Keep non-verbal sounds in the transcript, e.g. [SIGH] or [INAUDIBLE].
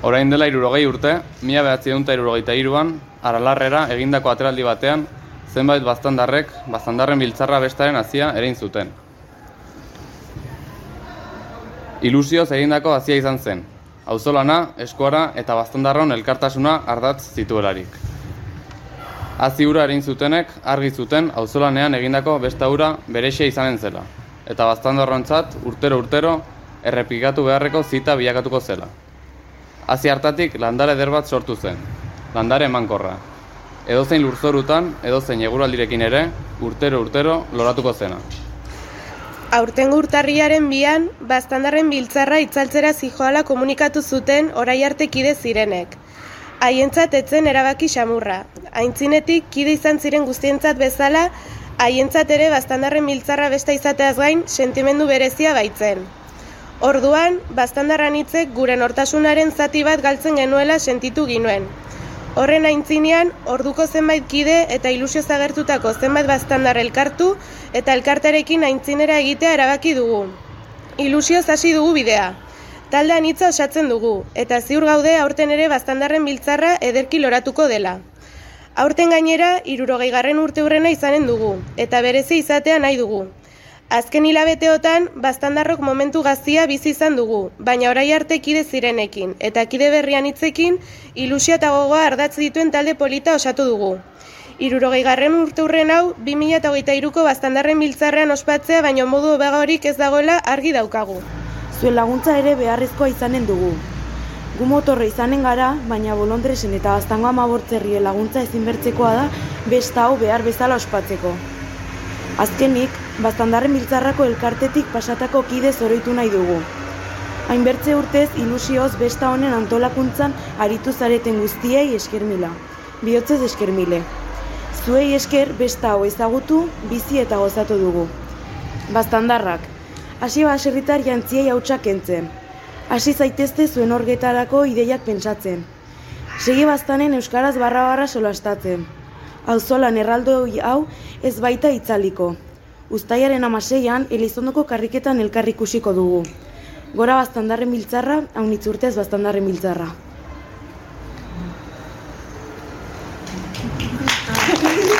Orain dela irurogei urte, mila behatzi egun irurogeita iruan, aralarrera egindako ateraldi batean, zenbait baztandarrek, baztandarren biltzarra bestaren hazia erein zuten. Ilusioz egindako hazia izan zen, auzolana, eskuara eta baztandarron elkartasuna ardatz zituelarik. Hazi ura erin zutenek argi zuten auzolanean egindako besta ura berexia izanen zela, eta baztandarrontzat urtero-urtero errepikatu beharreko zita bilakatuko zela. Hazi hartatik landare eder bat sortu zen, landare emankorra. Edozein lurzorutan, edozein eguraldirekin ere, urtero-urtero loratuko zena. Aurten urtarriaren bian, bastandarren biltzarra itzaltzera zijoala komunikatu zuten orai arte kide zirenek. Haientzat etzen erabaki xamurra. Aintzinetik kide izan ziren guztientzat bezala, haientzat ere bastandarren biltzarra besta izateaz gain sentimendu berezia baitzen. Orduan, bastandarran hitzek gure nortasunaren zati bat galtzen genuela sentitu ginuen. Horren aintzinean, orduko zenbait kide eta ilusio zagertutako zenbait bastandar elkartu eta elkartarekin aintzinera egitea erabaki dugu. Ilusio hasi dugu bidea. Taldean hitza osatzen dugu, eta ziur gaude aurten ere bastandarren biltzarra ederki loratuko dela. Aurten gainera, irurogei garren urte hurrena izanen dugu, eta berezi izatea nahi dugu. Azken hilabeteotan, bastandarrok momentu gazia bizi izan dugu, baina orai arte kide zirenekin, eta kide berrian hitzekin, ilusia eta gogoa ardatz dituen talde polita osatu dugu. Irurogei garren urte hurren hau, 2008ko bastandarren biltzarrean ospatzea, baina modu horik ez dagoela argi daukagu. Zuen laguntza ere beharrezkoa izanen dugu. Gu motorre izanen gara, baina bolondresen eta baztango amabortzerri laguntza ezinbertzekoa da, besta hau behar bezala ospatzeko. Azkenik, bastandarren biltzarrako elkartetik pasatako kide zoroitu nahi dugu. Hainbertze urtez ilusioz besta honen antolakuntzan aritu zareten guztiei eskermila. Biotzez eskermile. Zuei esker besta hau ezagutu, bizi eta gozatu dugu. Bastandarrak. Hasi baserritar jantziei hautsak entzen. Hasi zaitezte zuen orgetarako ideiak pentsatzen. Segi bastanen euskaraz barra-barra solastatzen auzolan erraldo hau ez baita itzaliko. Uztaiaren amaseian, Elizondoko karriketan elkarrikusiko dugu. Gora bastandarren biltzarra, haunitz urtez bastandarren biltzarra. [LAUGHS]